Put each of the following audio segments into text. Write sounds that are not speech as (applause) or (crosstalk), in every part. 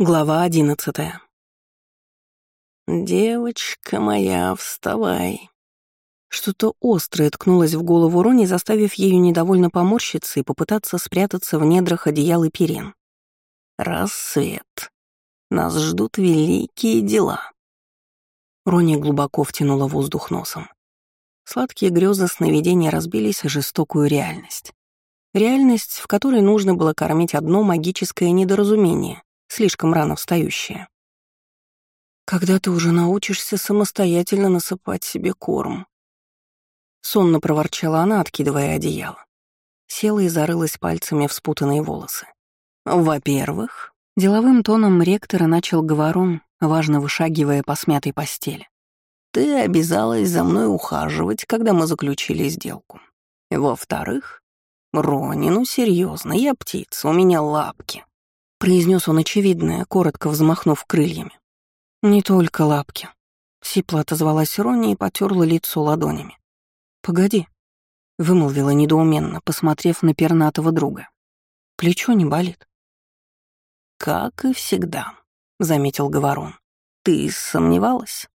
Глава одиннадцатая. «Девочка моя, вставай!» Что-то острое ткнулось в голову Рони, заставив ее недовольно поморщиться и попытаться спрятаться в недрах одеял и перин. «Рассвет. Нас ждут великие дела». Рони глубоко втянула воздух носом. Сладкие грезы сновидения разбились о жестокую реальность. Реальность, в которой нужно было кормить одно магическое недоразумение, слишком рано встающая. «Когда ты уже научишься самостоятельно насыпать себе корм?» Сонно проворчала она, откидывая одеяло. Села и зарылась пальцами в спутанные волосы. «Во-первых...» Деловым тоном ректора начал говорун, важно вышагивая по смятой постели. «Ты обязалась за мной ухаживать, когда мы заключили сделку. Во-вторых, Рони, ну серьезно, я птица, у меня лапки произнес он очевидное, коротко взмахнув крыльями. «Не только лапки». Сипла отозвалась Ронни и потерла лицо ладонями. «Погоди», — вымолвила недоуменно, посмотрев на пернатого друга. «Плечо не болит». «Как и всегда», — заметил Говорон. «Ты сомневалась?»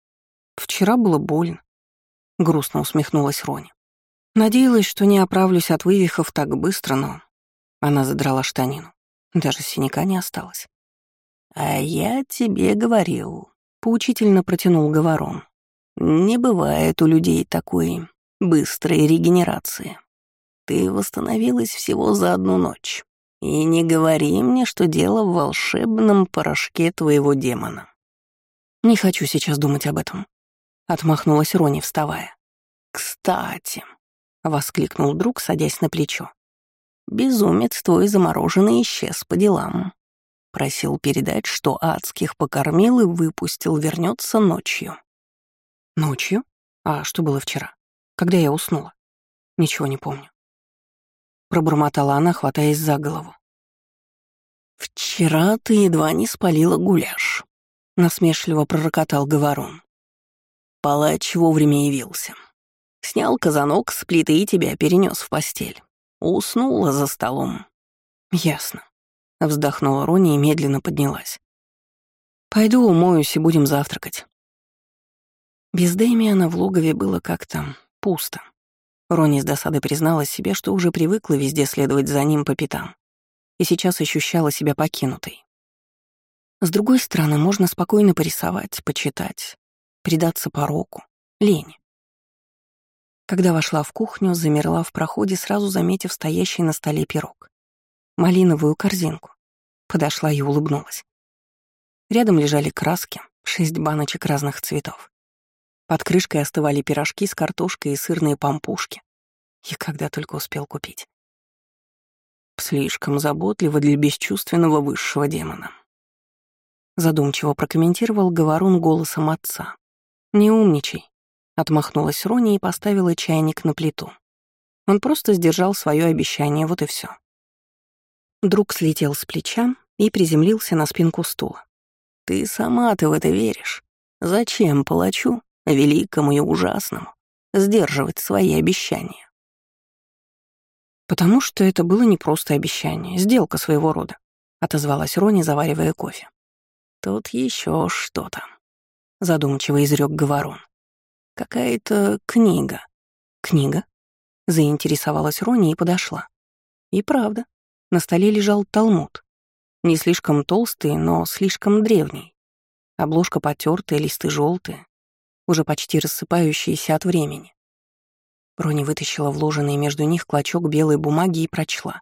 «Вчера было больно», — грустно усмехнулась Рони. Надеялась, что не оправлюсь от вывихов так быстро, но... Она задрала штанину. Даже синяка не осталось. «А я тебе говорил», — поучительно протянул Говорон. «Не бывает у людей такой быстрой регенерации. Ты восстановилась всего за одну ночь. И не говори мне, что дело в волшебном порошке твоего демона». «Не хочу сейчас думать об этом», — отмахнулась Рони, вставая. «Кстати», — воскликнул друг, садясь на плечо. Безумец твой замороженный исчез по делам. Просил передать, что адских покормил и выпустил, вернется ночью. Ночью? А что было вчера? Когда я уснула? Ничего не помню. Пробормотала она, хватаясь за голову. «Вчера ты едва не спалила гуляш», — насмешливо пророкотал Говорон. Палач вовремя явился. Снял казанок с плиты и тебя перенес в постель. Уснула за столом. Ясно. Вздохнула Рони и медленно поднялась. Пойду умоюсь и будем завтракать. Без Дэмиана в логове было как-то пусто. Рони с досадой призналась себе, что уже привыкла везде следовать за ним по пятам, и сейчас ощущала себя покинутой. С другой стороны, можно спокойно порисовать, почитать, предаться пороку, лень. Когда вошла в кухню, замерла в проходе, сразу заметив стоящий на столе пирог. Малиновую корзинку. Подошла и улыбнулась. Рядом лежали краски, шесть баночек разных цветов. Под крышкой остывали пирожки с картошкой и сырные пампушки. И когда только успел купить. Слишком заботливо для бесчувственного высшего демона. Задумчиво прокомментировал говорун голосом отца. «Не умничай. Отмахнулась Рони и поставила чайник на плиту. Он просто сдержал свое обещание, вот и все. Друг слетел с плеча и приземлился на спинку стула. «Ты сама-то в это веришь? Зачем палачу, великому и ужасному, сдерживать свои обещания?» «Потому что это было не просто обещание, сделка своего рода», — отозвалась Рони, заваривая кофе. «Тут еще что-то», — задумчиво изрек Говорон. Какая-то книга. Книга? Заинтересовалась Рони и подошла. И правда, на столе лежал талмуд. Не слишком толстый, но слишком древний. Обложка потертая, листы желтые, уже почти рассыпающиеся от времени. Рони вытащила вложенный между них клочок белой бумаги и прочла.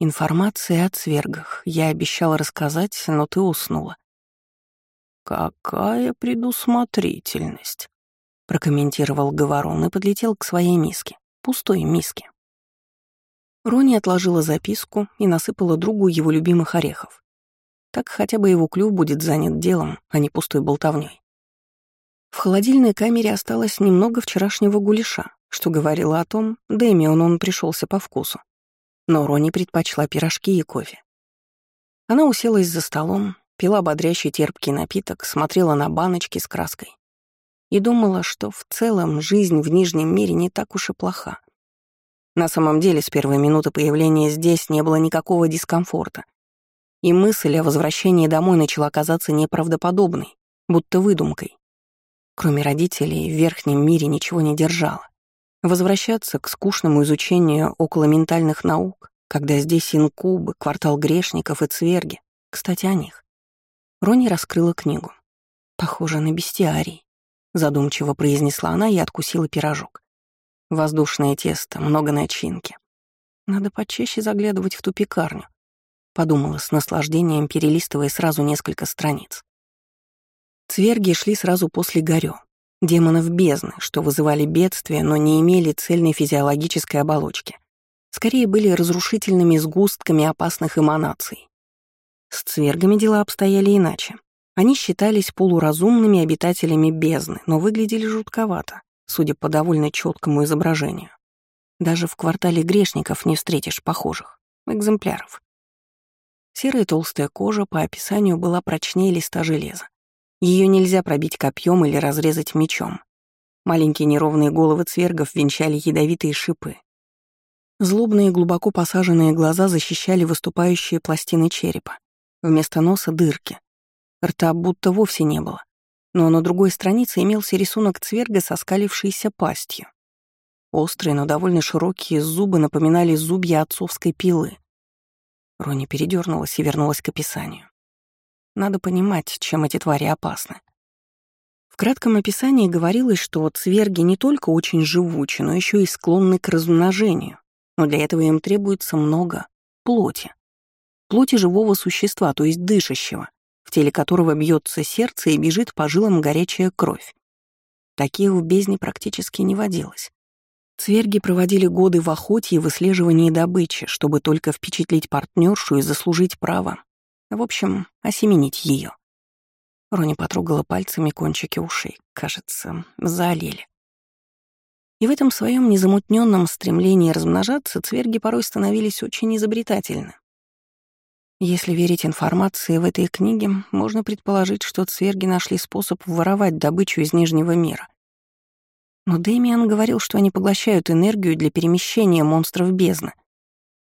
«Информация о цвергах. Я обещала рассказать, но ты уснула». «Какая предусмотрительность!» Прокомментировал Говорон и подлетел к своей миске, пустой миске. Рони отложила записку и насыпала другу его любимых орехов. Так хотя бы его клюв будет занят делом, а не пустой болтовней. В холодильной камере осталось немного вчерашнего гуляша, что говорило о том, Дэмион он пришелся по вкусу. Но Рони предпочла пирожки и кофе. Она уселась за столом, пила бодрящий терпкий напиток, смотрела на баночки с краской и думала, что в целом жизнь в Нижнем мире не так уж и плоха. На самом деле, с первой минуты появления здесь не было никакого дискомфорта. и мысль о возвращении домой начала казаться неправдоподобной, будто выдумкой. Кроме родителей, в верхнем мире ничего не держало. Возвращаться к скучному изучению околоментальных наук, когда здесь инкубы, квартал грешников и цверги. Кстати, о них. Рони раскрыла книгу. «Похоже на бестиарий», — задумчиво произнесла она и откусила пирожок. Воздушное тесто, много начинки. Надо почаще заглядывать в ту пекарню, подумала с наслаждением, перелистывая сразу несколько страниц. Цверги шли сразу после горё, демонов бездны, что вызывали бедствия, но не имели цельной физиологической оболочки. Скорее были разрушительными сгустками опасных эманаций. С цвергами дела обстояли иначе. Они считались полуразумными обитателями бездны, но выглядели жутковато, судя по довольно четкому изображению. Даже в квартале грешников не встретишь похожих экземпляров. Серая толстая кожа по описанию была прочнее листа железа. Ее нельзя пробить копьем или разрезать мечом. Маленькие неровные головы цвергов венчали ядовитые шипы. Злобные глубоко посаженные глаза защищали выступающие пластины черепа. Вместо носа — дырки. Рта будто вовсе не было. Но на другой странице имелся рисунок цверга со скалившейся пастью. Острые, но довольно широкие зубы напоминали зубья отцовской пилы. Рони передернулась и вернулась к описанию. Надо понимать, чем эти твари опасны. В кратком описании говорилось, что цверги не только очень живучи, но еще и склонны к размножению, но для этого им требуется много плоти. Плоти живого существа, то есть дышащего, в теле которого бьется сердце и бежит по жилам горячая кровь. Таких в бездне практически не водилось. Цверги проводили годы в охоте и выслеживании добычи, чтобы только впечатлить партнершу и заслужить право в общем, осеменить ее. Рони потрогала пальцами кончики ушей. Кажется, заолели. И в этом своем незамутненном стремлении размножаться цверги порой становились очень изобретательны. Если верить информации в этой книге, можно предположить, что цверги нашли способ воровать добычу из Нижнего мира. Но Дэмиан говорил, что они поглощают энергию для перемещения монстров бездны.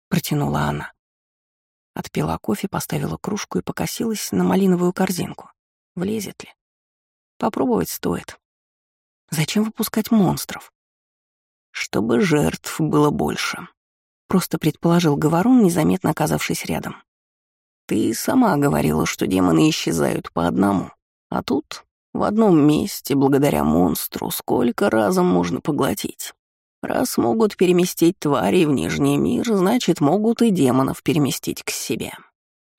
Протянула она. Отпила кофе, поставила кружку и покосилась на малиновую корзинку. Влезет ли? Попробовать стоит. Зачем выпускать монстров? Чтобы жертв было больше. Просто предположил Говорун, незаметно оказавшись рядом. Ты сама говорила, что демоны исчезают по одному. А тут, в одном месте, благодаря монстру, сколько разом можно поглотить. Раз могут переместить твари в Нижний мир, значит, могут и демонов переместить к себе.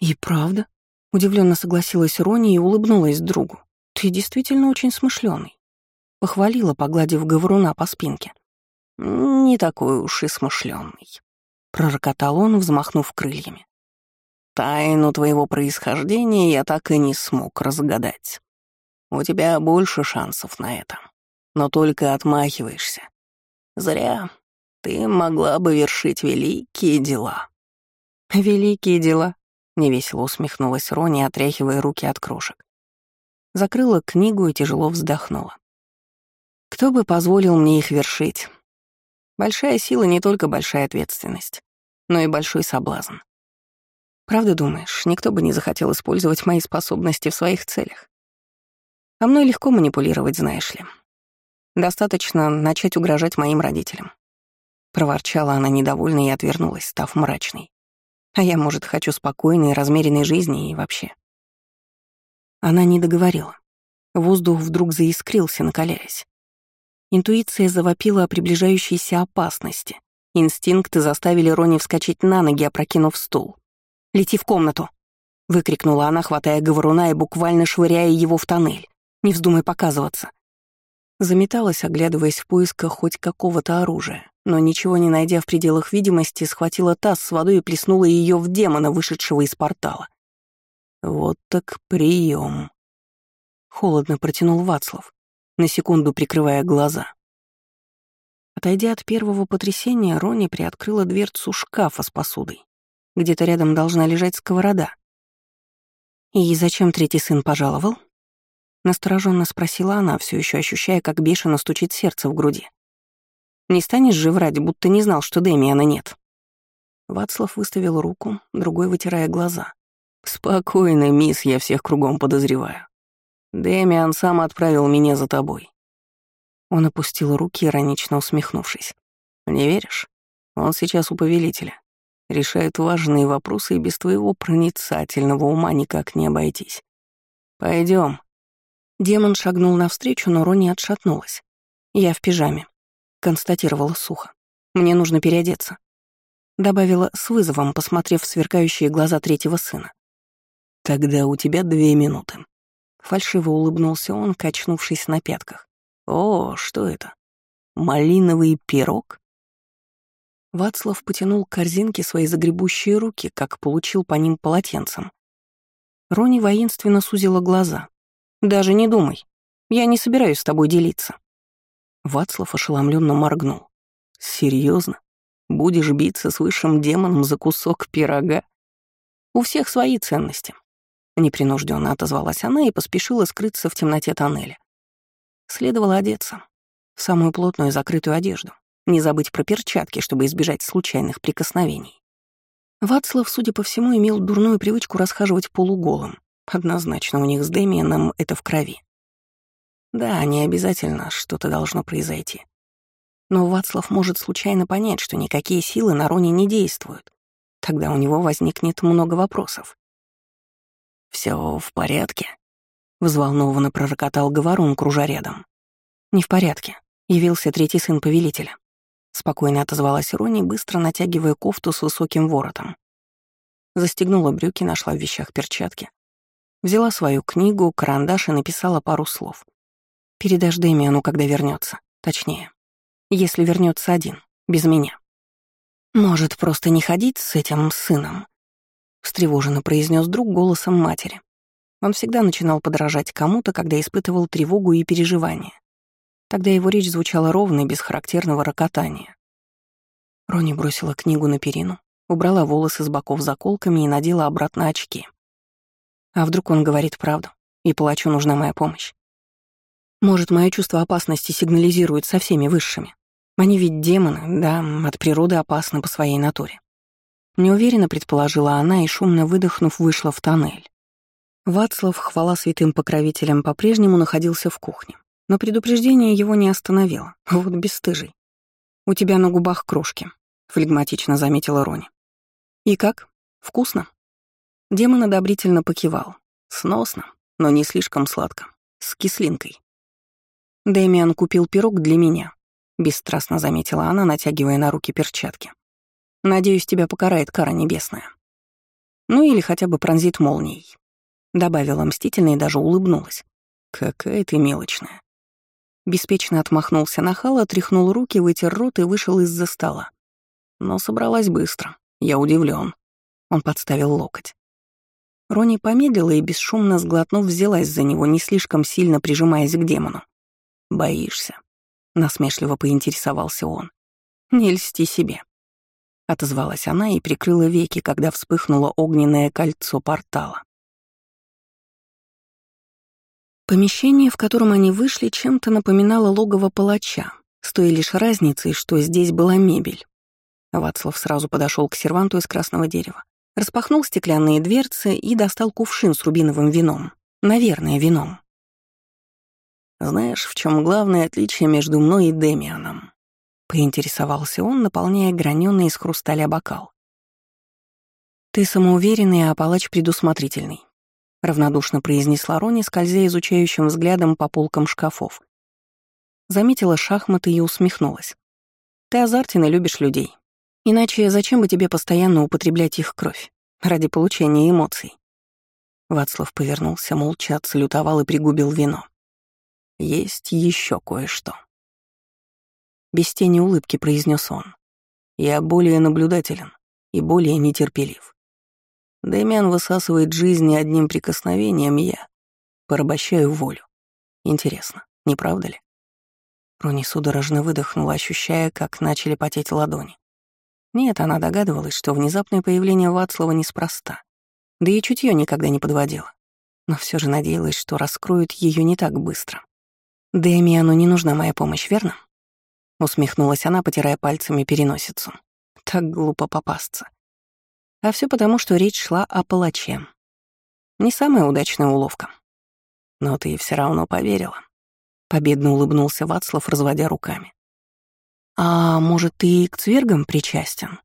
И правда? Удивленно согласилась Рони и улыбнулась другу. Ты действительно очень смышленый. Похвалила, погладив говоруна по спинке. Не такой уж и смышленый. Пророкотал он, взмахнув крыльями. Тайну твоего происхождения я так и не смог разгадать. У тебя больше шансов на это. Но только отмахиваешься. Зря. Ты могла бы вершить великие дела». «Великие дела», — невесело усмехнулась Рони, отряхивая руки от крошек. Закрыла книгу и тяжело вздохнула. «Кто бы позволил мне их вершить? Большая сила — не только большая ответственность, но и большой соблазн. Правда думаешь, никто бы не захотел использовать мои способности в своих целях? А мной легко манипулировать, знаешь ли. Достаточно начать угрожать моим родителям. Проворчала она недовольно и отвернулась, став мрачной. А я, может, хочу спокойной, размеренной жизни и вообще. Она не договорила. Воздух вдруг заискрился, накаляясь. Интуиция завопила о приближающейся опасности. Инстинкты заставили Рони вскочить на ноги, опрокинув стул. «Лети в комнату!» — выкрикнула она, хватая говоруна и буквально швыряя его в тоннель. «Не вздумай показываться!» Заметалась, оглядываясь в поисках хоть какого-то оружия, но ничего не найдя в пределах видимости, схватила таз с водой и плеснула ее в демона, вышедшего из портала. Вот так прием. Холодно протянул Вацлав, на секунду прикрывая глаза. Отойдя от первого потрясения, Рони приоткрыла дверцу шкафа с посудой. Где-то рядом должна лежать сковорода. «И зачем третий сын пожаловал?» Настороженно спросила она, все еще ощущая, как бешено стучит сердце в груди. «Не станешь же врать, будто не знал, что Дэмиана нет?» Вацлав выставил руку, другой вытирая глаза. «Спокойно, мисс, я всех кругом подозреваю. Дэмиан сам отправил меня за тобой». Он опустил руки, иронично усмехнувшись. «Не веришь? Он сейчас у повелителя. Решает важные вопросы, и без твоего проницательного ума никак не обойтись. Пойдем. Демон шагнул навстречу, но Рони отшатнулась. «Я в пижаме», — констатировала сухо. «Мне нужно переодеться», — добавила с вызовом, посмотрев в сверкающие глаза третьего сына. «Тогда у тебя две минуты». Фальшиво улыбнулся он, качнувшись на пятках. «О, что это? Малиновый пирог?» Вацлав потянул к корзинке свои загребущие руки, как получил по ним полотенцем. Рони воинственно сузила глаза. «Даже не думай. Я не собираюсь с тобой делиться». Вацлав ошеломленно моргнул. Серьезно? Будешь биться с высшим демоном за кусок пирога?» «У всех свои ценности», — непринужденно отозвалась она и поспешила скрыться в темноте тоннеля. Следовало одеться. В самую плотную закрытую одежду. Не забыть про перчатки, чтобы избежать случайных прикосновений. Вацлав, судя по всему, имел дурную привычку расхаживать полуголым. Однозначно у них с Дэмианом это в крови. Да, не обязательно что-то должно произойти. Но Вацлав может случайно понять, что никакие силы на Роне не действуют. Тогда у него возникнет много вопросов. Все в порядке?» — взволнованно пророкотал Говорун, кружа рядом. «Не в порядке», — явился третий сын повелителя. Спокойно отозвалась Рони, быстро натягивая кофту с высоким воротом. Застегнула брюки, нашла в вещах перчатки. Взяла свою книгу, карандаш и написала пару слов. «Передашь Дэмиану, когда вернется. Точнее, если вернется один, без меня». «Может, просто не ходить с этим сыном?» встревоженно произнес друг голосом матери. Он всегда начинал подражать кому-то, когда испытывал тревогу и переживания. Тогда его речь звучала ровно и без характерного рокотания. Рони бросила книгу на перину, убрала волосы с боков заколками и надела обратно очки. А вдруг он говорит правду, и палачу нужна моя помощь? Может, мое чувство опасности сигнализирует со всеми высшими. Они ведь демоны, да, от природы опасны по своей натуре. Неуверенно предположила она и, шумно выдохнув, вышла в тоннель. Вацлав, хвала святым покровителям, по-прежнему находился в кухне. Но предупреждение его не остановило. Вот бесстыжий. «У тебя на губах крошки», — флегматично заметила Рони. «И как? Вкусно?» Демон одобрительно покивал. Сносно, но не слишком сладко. С кислинкой. «Дэмиан купил пирог для меня», — бесстрастно заметила она, натягивая на руки перчатки. «Надеюсь, тебя покарает кара небесная. Ну или хотя бы пронзит молнией», — добавила мстительно и даже улыбнулась. «Какая ты мелочная». Беспечно отмахнулся нахал, отряхнул руки, вытер рот и вышел из-за стола. Но собралась быстро. Я удивлен. Он подставил локоть. Рони помедлила и, бесшумно сглотнув, взялась за него, не слишком сильно прижимаясь к демону. «Боишься?» — насмешливо поинтересовался он. «Не льсти себе», — отозвалась она и прикрыла веки, когда вспыхнуло огненное кольцо портала. Помещение, в котором они вышли, чем-то напоминало логово палача, с той лишь разницей, что здесь была мебель. Вацлав сразу подошел к серванту из красного дерева, распахнул стеклянные дверцы и достал кувшин с рубиновым вином. Наверное, вином. «Знаешь, в чем главное отличие между мной и Демианом?» — поинтересовался он, наполняя граненый из хрусталя бокал. «Ты самоуверенный, а палач предусмотрительный равнодушно произнесла Рони, скользя изучающим взглядом по полкам шкафов. Заметила шахматы и усмехнулась. «Ты азартен и любишь людей. Иначе зачем бы тебе постоянно употреблять их кровь? Ради получения эмоций». Вацлав повернулся, молча отсалютовал и пригубил вино. «Есть еще кое-что». Без тени улыбки произнес он. «Я более наблюдателен и более нетерпелив. Дэмиан высасывает жизнь одним прикосновением, я порабощаю волю. Интересно, не правда ли? Руни судорожно выдохнула, ощущая, как начали потеть ладони. Нет, она догадывалась, что внезапное появление Вацлава неспроста. Да и чутье никогда не подводило. Но все же надеялась, что раскроют ее не так быстро. «Дэмиану не нужна моя помощь, верно?» Усмехнулась она, потирая пальцами переносицу. Так глупо попасться. А все потому, что речь шла о палаче. Не самая удачная уловка. Но ты все равно поверила. Победно улыбнулся Вацлав, разводя руками. «А может, ты и к цвергам причастен?»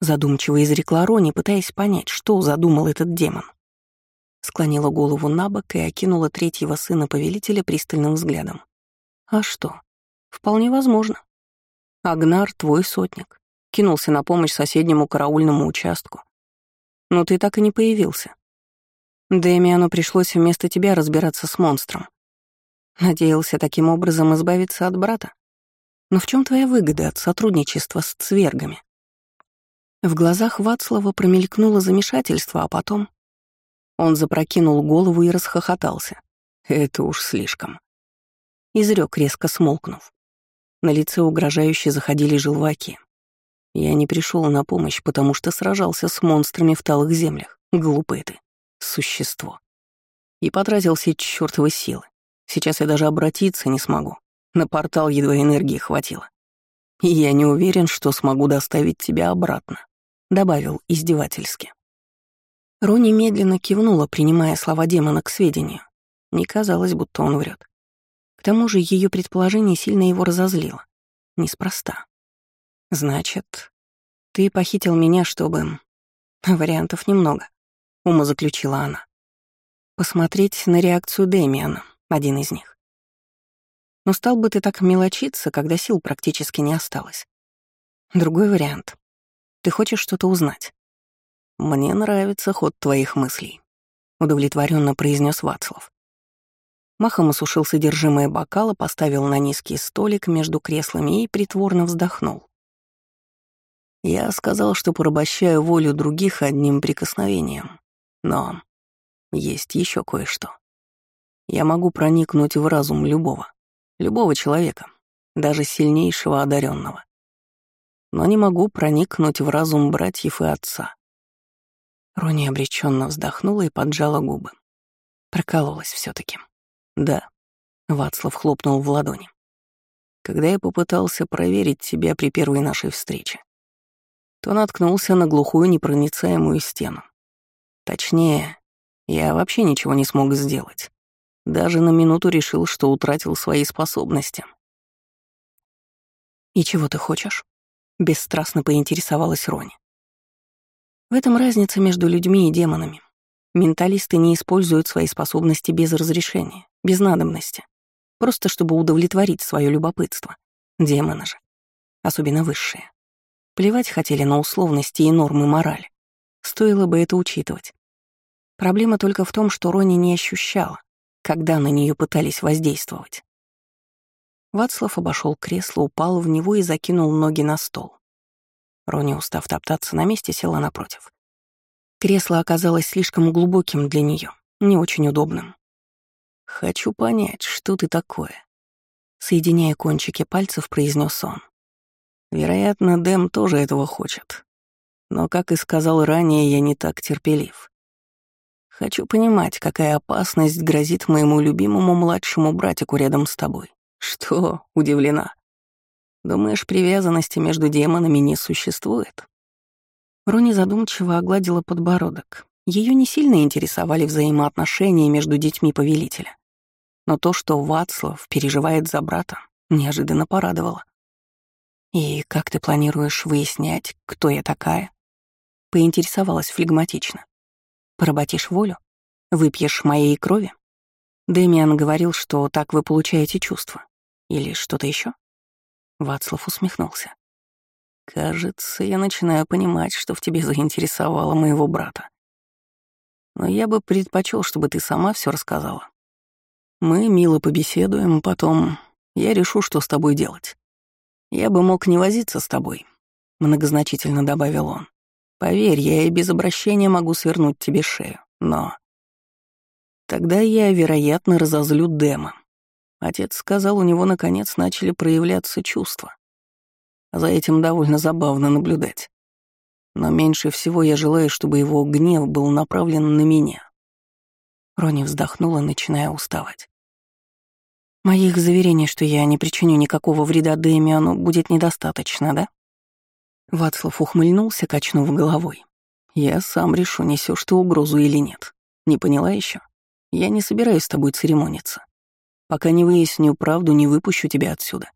Задумчиво изрекла Рони, пытаясь понять, что задумал этот демон. Склонила голову на бок и окинула третьего сына повелителя пристальным взглядом. «А что? Вполне возможно. Агнар — твой сотник. Кинулся на помощь соседнему караульному участку. Но ты так и не появился. Дэмиану пришлось вместо тебя разбираться с монстром. Надеялся таким образом избавиться от брата? Но в чем твоя выгода от сотрудничества с цвергами? В глазах Вацлава промелькнуло замешательство, а потом... Он запрокинул голову и расхохотался. Это уж слишком. Изрек, резко смолкнув. На лице угрожающе заходили желваки. Я не пришел на помощь, потому что сражался с монстрами в талых землях. Глупый ты. Существо. И потратил все чёртовы силы. Сейчас я даже обратиться не смогу. На портал едва энергии хватило. И я не уверен, что смогу доставить тебя обратно», — добавил издевательски. Рони медленно кивнула, принимая слова демона к сведению. Не казалось, будто он врет. К тому же ее предположение сильно его разозлило. Неспроста. «Значит, ты похитил меня, чтобы...» «Вариантов немного», — ума заключила она. «Посмотреть на реакцию Дэмиана, один из них. Но стал бы ты так мелочиться, когда сил практически не осталось. Другой вариант. Ты хочешь что-то узнать. Мне нравится ход твоих мыслей, удовлетворенно произнес Вацлав. Махом осушил содержимое бокала, поставил на низкий столик между креслами и притворно вздохнул. Я сказал, что порабощаю волю других одним прикосновением. Но есть еще кое-что. Я могу проникнуть в разум любого. Любого человека, даже сильнейшего одаренного. Но не могу проникнуть в разум братьев и отца. Рони обреченно вздохнула и поджала губы. Прокололась все таки Да. Вацлав хлопнул в ладони. Когда я попытался проверить тебя при первой нашей встрече, то наткнулся на глухую непроницаемую стену. Точнее, я вообще ничего не смог сделать. Даже на минуту решил, что утратил свои способности. «И чего ты хочешь?» — бесстрастно поинтересовалась Рони. В этом разница между людьми и демонами. Менталисты не используют свои способности без разрешения, без надобности, просто чтобы удовлетворить свое любопытство. Демоны же, особенно высшие. Плевать хотели на условности и нормы морали. Стоило бы это учитывать. Проблема только в том, что Рони не ощущала, когда на нее пытались воздействовать. Вацлав обошел кресло, упал в него и закинул ноги на стол. Рони, устав топтаться на месте, села напротив. Кресло оказалось слишком глубоким для нее, не очень удобным. «Хочу понять, что ты такое», — соединяя кончики пальцев, произнес он. «Вероятно, Дэм тоже этого хочет. Но, как и сказал ранее, я не так терпелив. Хочу понимать, какая опасность грозит моему любимому младшему братику рядом с тобой. Что, (laughs) удивлена? Думаешь, привязанности между демонами не существует? Рони задумчиво огладила подбородок. Ее не сильно интересовали взаимоотношения между детьми повелителя. Но то, что Вацлав переживает за брата, неожиданно порадовало. «И как ты планируешь выяснять, кто я такая?» Поинтересовалась флегматично. Поработишь волю? Выпьешь моей крови? Дэмиан говорил, что так вы получаете чувства. Или что-то еще? Вацлав усмехнулся. «Кажется, я начинаю понимать, что в тебе заинтересовало моего брата. Но я бы предпочел, чтобы ты сама все рассказала. Мы мило побеседуем, потом я решу, что с тобой делать. Я бы мог не возиться с тобой», — многозначительно добавил он. Поверь, я и без обращения могу свернуть тебе шею, но... Тогда я, вероятно, разозлю Дэма. Отец сказал, у него наконец начали проявляться чувства. За этим довольно забавно наблюдать. Но меньше всего я желаю, чтобы его гнев был направлен на меня. Рони вздохнула, начиная уставать. Моих заверений, что я не причиню никакого вреда Дэмиану, будет недостаточно, да? Вацлав ухмыльнулся, качнув головой. «Я сам решу, несешь ты угрозу или нет. Не поняла еще? Я не собираюсь с тобой церемониться. Пока не выясню правду, не выпущу тебя отсюда.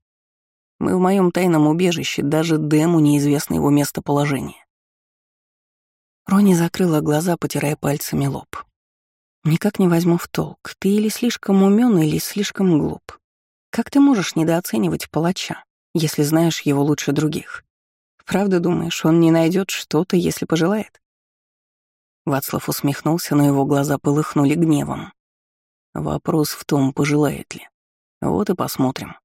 Мы в моем тайном убежище, даже Дэму неизвестно его местоположение. Рони закрыла глаза, потирая пальцами лоб. Никак не возьму в толк, ты или слишком умен, или слишком глуп. Как ты можешь недооценивать палача, если знаешь его лучше других? Правда думаешь, он не найдет что-то, если пожелает? Вацлав усмехнулся, но его глаза полыхнули гневом. Вопрос в том, пожелает ли. Вот и посмотрим.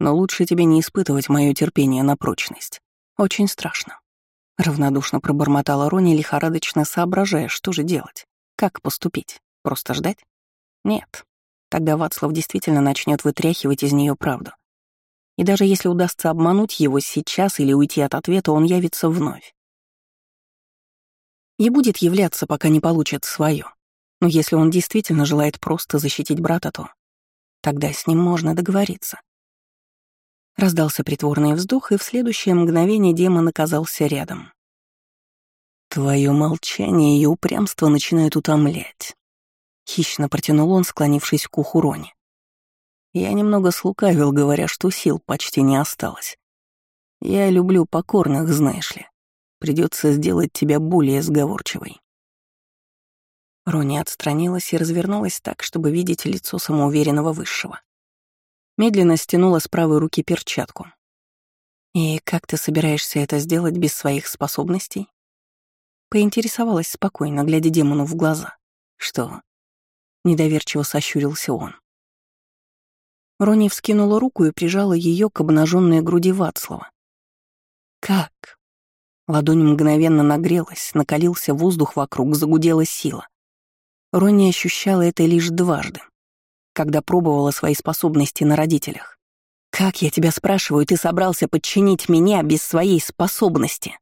Но лучше тебе не испытывать мое терпение на прочность. Очень страшно. Равнодушно пробормотала Рони, лихорадочно соображая, что же делать. Как поступить? Просто ждать? Нет. Тогда Вацлав действительно начнет вытряхивать из нее правду. И даже если удастся обмануть его сейчас или уйти от ответа, он явится вновь. И будет являться, пока не получит свое. Но если он действительно желает просто защитить брата, то тогда с ним можно договориться. Раздался притворный вздох, и в следующее мгновение демон оказался рядом. Твое молчание и упрямство начинают утомлять. Хищно протянул он, склонившись к уху Рони. Я немного слукавил, говоря, что сил почти не осталось. Я люблю покорных, знаешь ли. Придется сделать тебя более сговорчивой. Рони отстранилась и развернулась так, чтобы видеть лицо самоуверенного высшего. Медленно стянула с правой руки перчатку. «И как ты собираешься это сделать без своих способностей?» Поинтересовалась спокойно, глядя демону в глаза. «Что?» Недоверчиво сощурился он. Рони вскинула руку и прижала ее к обнаженной груди Вацлава. «Как?» Ладонь мгновенно нагрелась, накалился воздух вокруг, загудела сила. Рони ощущала это лишь дважды, когда пробовала свои способности на родителях. «Как я тебя спрашиваю, ты собрался подчинить меня без своей способности?»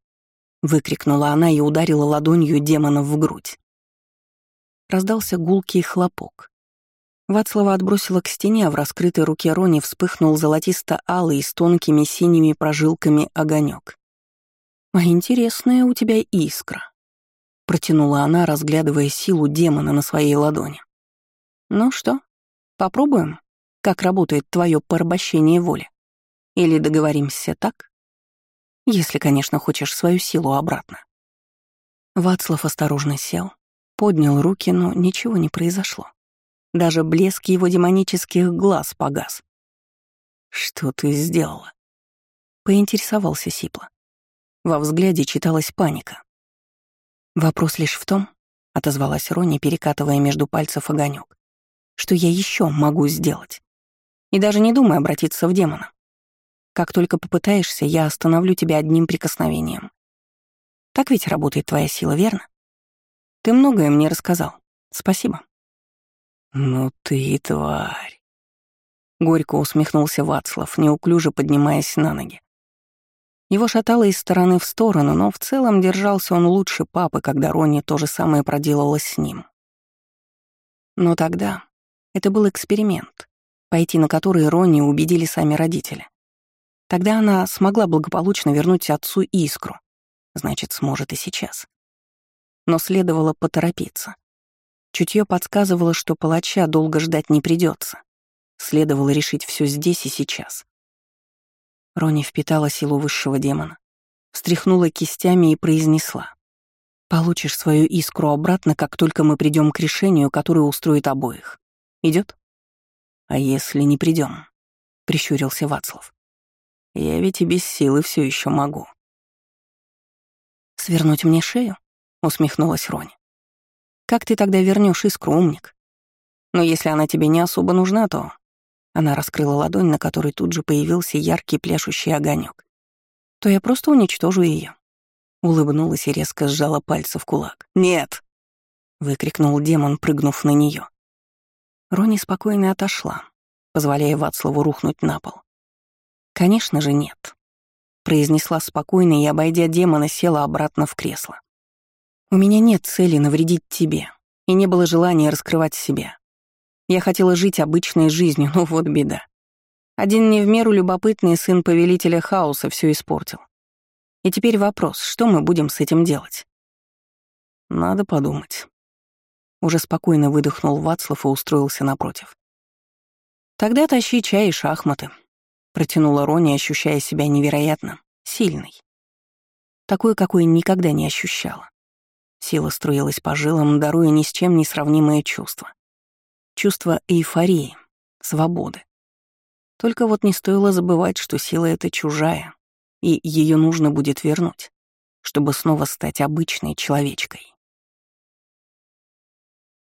Выкрикнула она и ударила ладонью демона в грудь. Раздался гулкий хлопок. Вацлава отбросила к стене, а в раскрытой руке Рони вспыхнул золотисто-алый с тонкими синими прожилками огонек. «А интересная у тебя искра», — протянула она, разглядывая силу демона на своей ладони. «Ну что, попробуем, как работает твое порабощение воли? Или договоримся так? Если, конечно, хочешь свою силу обратно». Вацлав осторожно сел, поднял руки, но ничего не произошло. Даже блеск его демонических глаз погас. «Что ты сделала?» — поинтересовался Сипла. Во взгляде читалась паника. «Вопрос лишь в том», — отозвалась Рони, перекатывая между пальцев огонек, «что я еще могу сделать. И даже не думай обратиться в демона. Как только попытаешься, я остановлю тебя одним прикосновением. Так ведь работает твоя сила, верно? Ты многое мне рассказал. Спасибо». «Ну ты тварь!» Горько усмехнулся Вацлав, неуклюже поднимаясь на ноги. Его шатало из стороны в сторону, но в целом держался он лучше папы, когда Ронни то же самое проделала с ним. Но тогда это был эксперимент, пойти на который Ронни убедили сами родители. Тогда она смогла благополучно вернуть отцу искру. Значит, сможет и сейчас. Но следовало поторопиться. Чутье подсказывало, что палача долго ждать не придется. Следовало решить все здесь и сейчас. Рони впитала силу высшего демона, встряхнула кистями и произнесла. «Получишь свою искру обратно, как только мы придем к решению, которое устроит обоих. Идет? «А если не придем? прищурился Вацлав. «Я ведь и без силы все еще могу». «Свернуть мне шею?» — усмехнулась Рони. «Как ты тогда вернешь искру, умник? Но если она тебе не особо нужна, то она раскрыла ладонь, на которой тут же появился яркий пляшущий огонек. То я просто уничтожу ее. Улыбнулась и резко сжала пальцы в кулак. «Нет!» — выкрикнул демон, прыгнув на нее. Рони спокойно отошла, позволяя Вацлаву рухнуть на пол. «Конечно же нет», — произнесла спокойно и, обойдя демона, села обратно в кресло. «У меня нет цели навредить тебе, и не было желания раскрывать себя. Я хотела жить обычной жизнью, (laughs) но вот беда. Один не в меру любопытный сын повелителя хаоса все испортил. И теперь вопрос, что мы будем с этим делать? Надо подумать. Уже спокойно выдохнул Вацлав и устроился напротив. «Тогда тащи чай и шахматы», — протянула Рони, ощущая себя невероятно сильной. Такой, какой никогда не ощущала. Сила струилась по жилам, даруя ни с чем не сравнимое чувство. Чувство эйфории, свободы. Только вот не стоило забывать, что сила эта чужая, и ее нужно будет вернуть, чтобы снова стать обычной человечкой.